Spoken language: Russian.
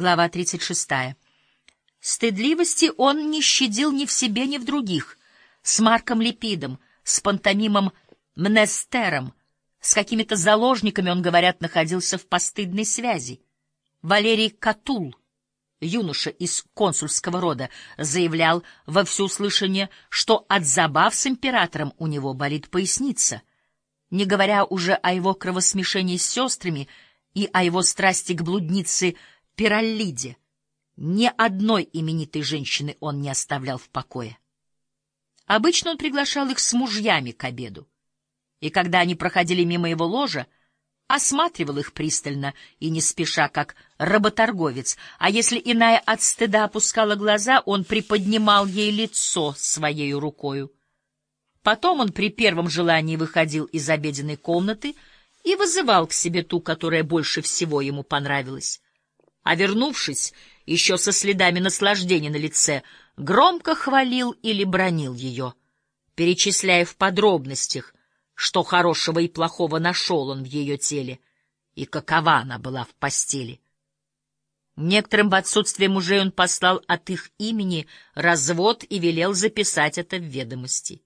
Глава 36. Стыдливости он не щадил ни в себе, ни в других. С Марком Липидом, с пантомимом Мнестером, с какими-то заложниками он, говорят, находился в постыдной связи. Валерий Катул, юноша из консульского рода, заявлял во всеуслышание, что от забав с императором у него болит поясница, не говоря уже о его кровосмешении с сестрами и о его страсти к блуднице Пираллиде. Ни одной именитой женщины он не оставлял в покое. Обычно он приглашал их с мужьями к обеду и когда они проходили мимо его ложа, осматривал их пристально и не спеша, как работорговец, а если иная от стыда опускала глаза, он приподнимал ей лицо своей рукою. Потом он при первом желании выходил из обеденной комнаты и вызывал к себе ту, которая больше всего ему понравилась. А вернувшись, еще со следами наслаждения на лице, громко хвалил или бронил ее, перечисляя в подробностях, что хорошего и плохого нашел он в ее теле, и какова она была в постели. Некоторым в отсутствие мужей он послал от их имени развод и велел записать это в ведомости.